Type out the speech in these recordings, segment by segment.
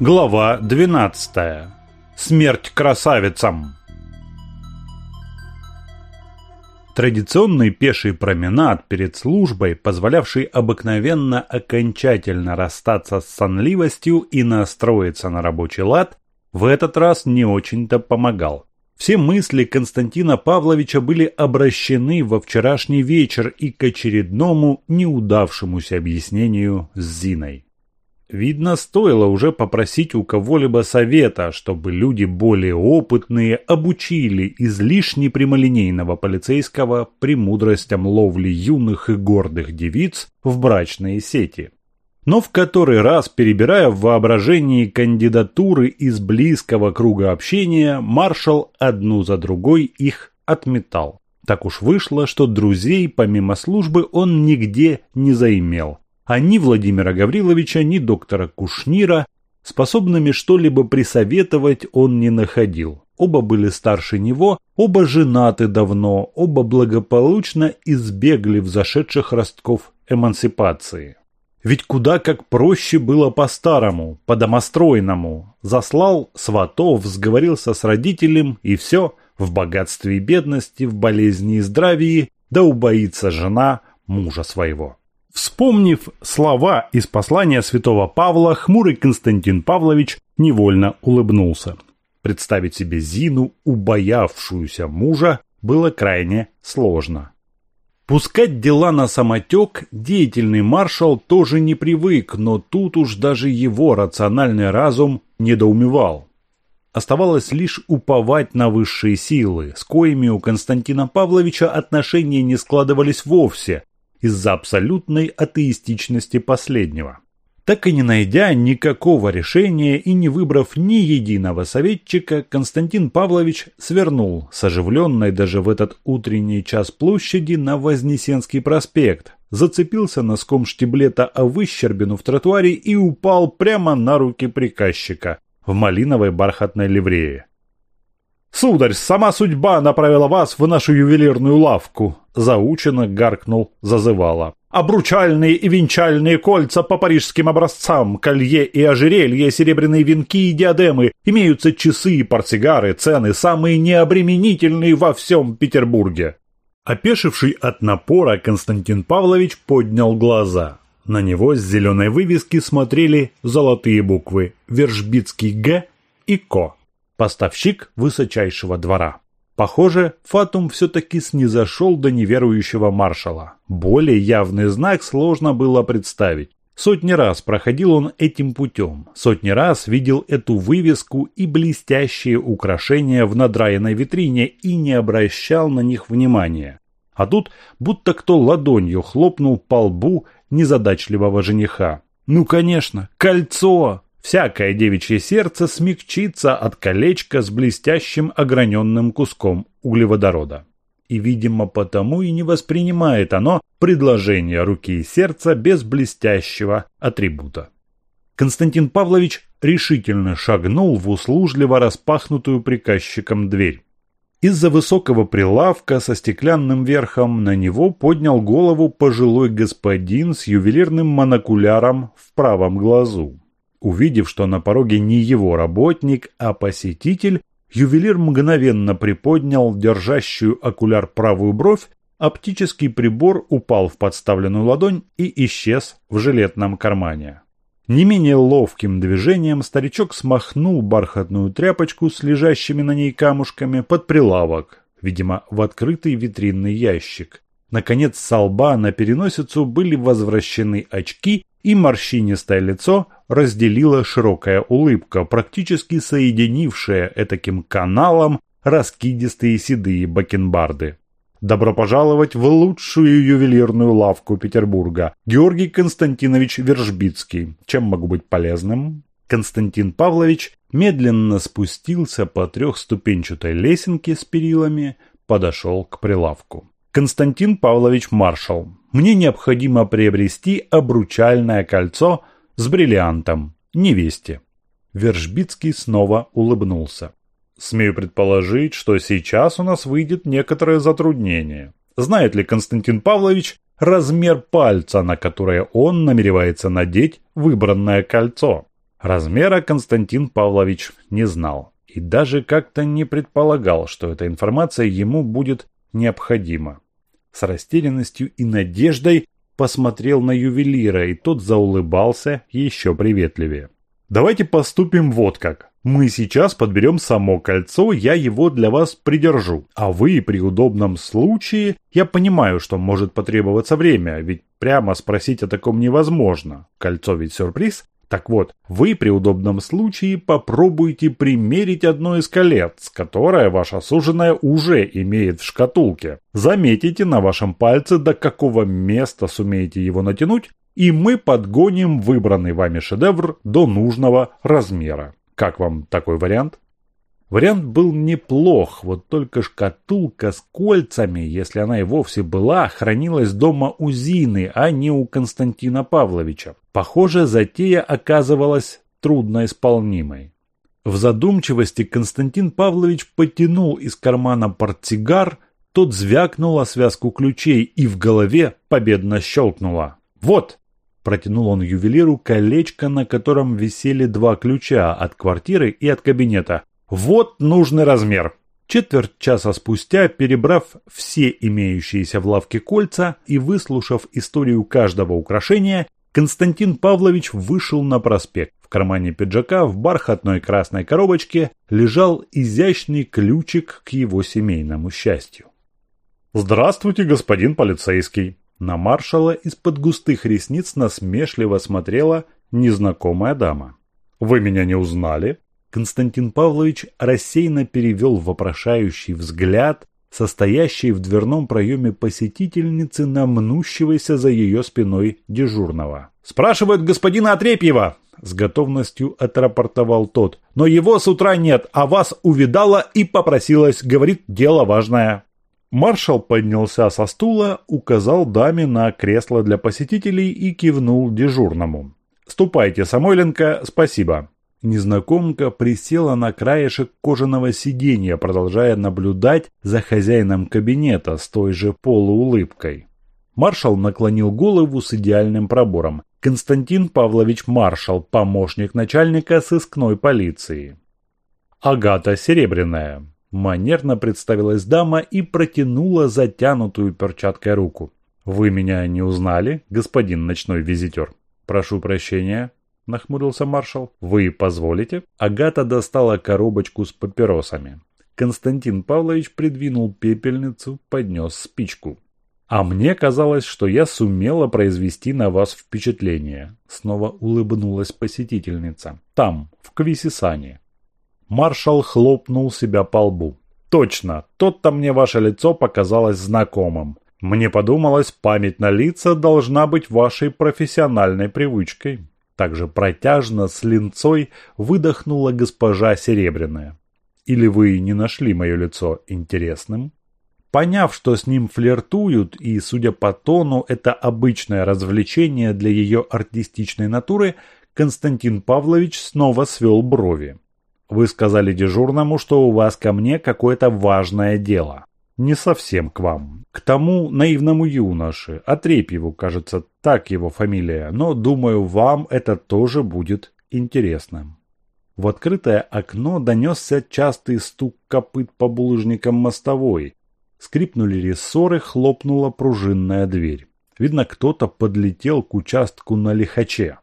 Глава 12. Смерть красавицам. Традиционный пеший променад перед службой, позволявший обыкновенно окончательно расстаться с сонливостью и настроиться на рабочий лад, в этот раз не очень-то помогал. Все мысли Константина Павловича были обращены во вчерашний вечер и к очередному неудавшемуся объяснению с Зиной. Видно, стоило уже попросить у кого-либо совета, чтобы люди более опытные обучили излишне прямолинейного полицейского премудростям ловли юных и гордых девиц в брачные сети. Но в который раз, перебирая в воображении кандидатуры из близкого круга общения, маршал одну за другой их отметал. Так уж вышло, что друзей помимо службы он нигде не заимел а ни Владимира Гавриловича, ни доктора Кушнира способными что-либо присоветовать он не находил. Оба были старше него, оба женаты давно, оба благополучно избегли взошедших ростков эмансипации. Ведь куда как проще было по-старому, по-домостройному. Заслал сватов, сговорился с родителем и все, в богатстве и бедности, в болезни и здравии, да убоится жена мужа своего. Вспомнив слова из послания святого Павла, хмурый Константин Павлович невольно улыбнулся. Представить себе Зину, убоявшуюся мужа, было крайне сложно. Пускать дела на самотек деятельный маршал тоже не привык, но тут уж даже его рациональный разум недоумевал. Оставалось лишь уповать на высшие силы, с коими у Константина Павловича отношения не складывались вовсе, из-за абсолютной атеистичности последнего. Так и не найдя никакого решения и не выбрав ни единого советчика, Константин Павлович свернул с оживленной даже в этот утренний час площади на Вознесенский проспект, зацепился носком штиблета о выщербину в тротуаре и упал прямо на руки приказчика в малиновой бархатной ливрее. «Сударь, сама судьба направила вас в нашу ювелирную лавку», заучено гаркнул зазывала. Обручальные и венчальные кольца по парижским образцам, колье и ожерелье, серебряные венки и диадемы, имеются часы и портсигары, цены самые необременительные во всем Петербурге. Опешивший от напора Константин Павлович поднял глаза. На него с зеленой вывески смотрели золотые буквы «Вержбицкий Г» и «Ко» поставщик высочайшего двора. Похоже, Фатум все-таки снизошел до неверующего маршала. Более явный знак сложно было представить. Сотни раз проходил он этим путем, сотни раз видел эту вывеску и блестящие украшения в надраенной витрине и не обращал на них внимания. А тут будто кто ладонью хлопнул по лбу незадачливого жениха. «Ну, конечно, кольцо! Всякое девичье сердце смягчится от колечка с блестящим ограненным куском углеводорода. И, видимо, потому и не воспринимает оно предложение руки и сердца без блестящего атрибута. Константин Павлович решительно шагнул в услужливо распахнутую приказчиком дверь. Из-за высокого прилавка со стеклянным верхом на него поднял голову пожилой господин с ювелирным монокуляром в правом глазу. Увидев, что на пороге не его работник, а посетитель, ювелир мгновенно приподнял держащую окуляр правую бровь, оптический прибор упал в подставленную ладонь и исчез в жилетном кармане. Не менее ловким движением старичок смахнул бархатную тряпочку с лежащими на ней камушками под прилавок, видимо, в открытый витринный ящик. Наконец, с лба на переносицу были возвращены очки, и морщинистое лицо разделила широкая улыбка, практически соединившая этаким каналом раскидистые седые бакенбарды. Добро пожаловать в лучшую ювелирную лавку Петербурга. Георгий Константинович Вержбицкий. Чем могу быть полезным? Константин Павлович медленно спустился по трехступенчатой лесенке с перилами, подошел к прилавку. Константин Павлович Маршал. Мне необходимо приобрести обручальное кольцо – с бриллиантом, невесте. Вержбицкий снова улыбнулся. Смею предположить, что сейчас у нас выйдет некоторое затруднение. Знает ли Константин Павлович размер пальца, на которое он намеревается надеть выбранное кольцо? Размера Константин Павлович не знал и даже как-то не предполагал, что эта информация ему будет необходима. С растерянностью и надеждой посмотрел на ювелира, и тот заулыбался еще приветливее. «Давайте поступим вот как. Мы сейчас подберем само кольцо, я его для вас придержу. А вы при удобном случае... Я понимаю, что может потребоваться время, ведь прямо спросить о таком невозможно. Кольцо ведь сюрприз. Так вот, вы при удобном случае попробуйте примерить одно из колец, которое ваша суженая уже имеет в шкатулке. Заметите на вашем пальце, до какого места сумеете его натянуть, и мы подгоним выбранный вами шедевр до нужного размера. Как вам такой вариант? Вариант был неплох, вот только шкатулка с кольцами, если она и вовсе была, хранилась дома у Зины, а не у Константина Павловича. Похоже, затея оказывалась трудноисполнимой. В задумчивости Константин Павлович потянул из кармана портсигар, тот звякнул о связку ключей и в голове победно щелкнуло. «Вот!» – протянул он ювелиру колечко, на котором висели два ключа от квартиры и от кабинета. Вот нужный размер. Четверть часа спустя, перебрав все имеющиеся в лавке кольца и выслушав историю каждого украшения, Константин Павлович вышел на проспект. В кармане пиджака в бархатной красной коробочке лежал изящный ключик к его семейному счастью. «Здравствуйте, господин полицейский!» На маршала из-под густых ресниц насмешливо смотрела незнакомая дама. «Вы меня не узнали?» Константин Павлович рассеянно перевел вопрошающий взгляд, состоящий в дверном проеме посетительницы на мнущегося за ее спиной дежурного. «Спрашивают господина Отрепьева!» С готовностью отрапортовал тот. «Но его с утра нет, а вас увидала и попросилась. Говорит, дело важное». Маршал поднялся со стула, указал даме на кресло для посетителей и кивнул дежурному. «Ступайте, Самойленко, спасибо». Незнакомка присела на краешек кожаного сиденья, продолжая наблюдать за хозяином кабинета с той же полуулыбкой. Маршал наклонил голову с идеальным пробором. Константин Павлович Маршал, помощник начальника сыскной полиции. Агата Серебряная. Манерно представилась дама и протянула затянутую перчаткой руку. «Вы меня не узнали, господин ночной визитер?» «Прошу прощения, нахмурился маршал. «Вы позволите?» Агата достала коробочку с папиросами. Константин Павлович придвинул пепельницу, поднес спичку. «А мне казалось, что я сумела произвести на вас впечатление», снова улыбнулась посетительница. «Там, в Квисисане». Маршал хлопнул себя по лбу. «Точно, тот-то мне ваше лицо показалось знакомым. Мне подумалось, память на лица должна быть вашей профессиональной привычкой». Также протяжно, с линцой, выдохнула госпожа Серебряная. «Или вы не нашли мое лицо интересным?» Поняв, что с ним флиртуют, и, судя по тону, это обычное развлечение для ее артистичной натуры, Константин Павлович снова свел брови. «Вы сказали дежурному, что у вас ко мне какое-то важное дело». «Не совсем к вам. К тому наивному юноше, Отрепьеву, кажется, так его фамилия, но, думаю, вам это тоже будет интересно». В открытое окно донесся частый стук копыт по булыжникам мостовой. Скрипнули рессоры, хлопнула пружинная дверь. Видно, кто-то подлетел к участку на лихаче.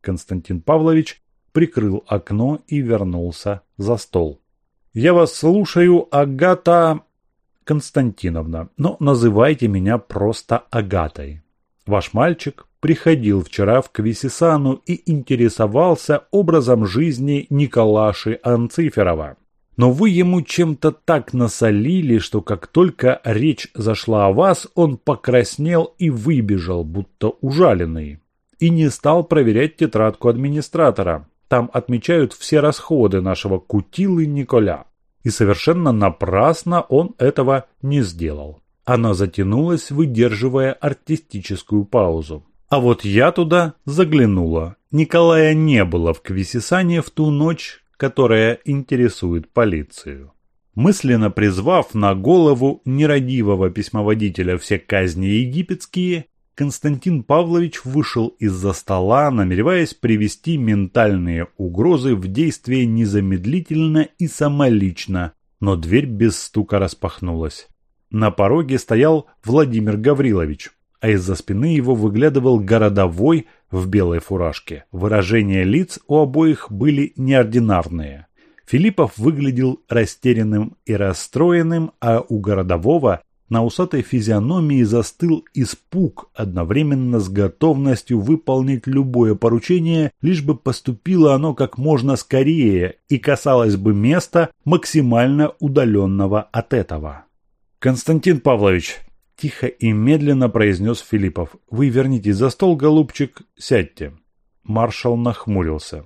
Константин Павлович прикрыл окно и вернулся за стол. «Я вас слушаю, Агата...» Константиновна, но называйте меня просто Агатой. Ваш мальчик приходил вчера в Квисисану и интересовался образом жизни Николаши Анциферова. Но вы ему чем-то так насолили, что как только речь зашла о вас, он покраснел и выбежал, будто ужаленный. И не стал проверять тетрадку администратора. Там отмечают все расходы нашего кутилы Николя. И совершенно напрасно он этого не сделал. Она затянулась, выдерживая артистическую паузу. А вот я туда заглянула. Николая не было в Квисисане в ту ночь, которая интересует полицию. Мысленно призвав на голову нерадивого письмоводителя все казни египетские, Константин Павлович вышел из-за стола, намереваясь привести ментальные угрозы в действие незамедлительно и самолично, но дверь без стука распахнулась. На пороге стоял Владимир Гаврилович, а из-за спины его выглядывал городовой в белой фуражке. Выражения лиц у обоих были неординарные. Филиппов выглядел растерянным и расстроенным, а у городового на усатой физиономии застыл испуг одновременно с готовностью выполнить любое поручение, лишь бы поступило оно как можно скорее и касалось бы места, максимально удаленного от этого. «Константин Павлович», – тихо и медленно произнес Филиппов, – «вы вернитесь за стол, голубчик, сядьте». Маршал нахмурился.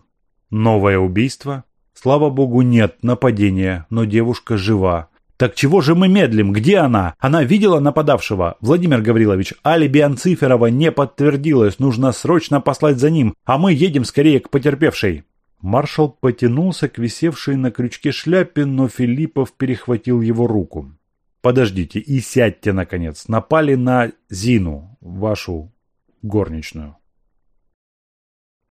«Новое убийство?» «Слава богу, нет нападения, но девушка жива. Так чего же мы медлим? Где она? Она видела нападавшего? Владимир Гаврилович, алиби Анциферова не подтвердилось. Нужно срочно послать за ним, а мы едем скорее к потерпевшей. Маршал потянулся к висевшей на крючке шляпе, но Филиппов перехватил его руку. «Подождите и сядьте, наконец. Напали на Зину, вашу горничную».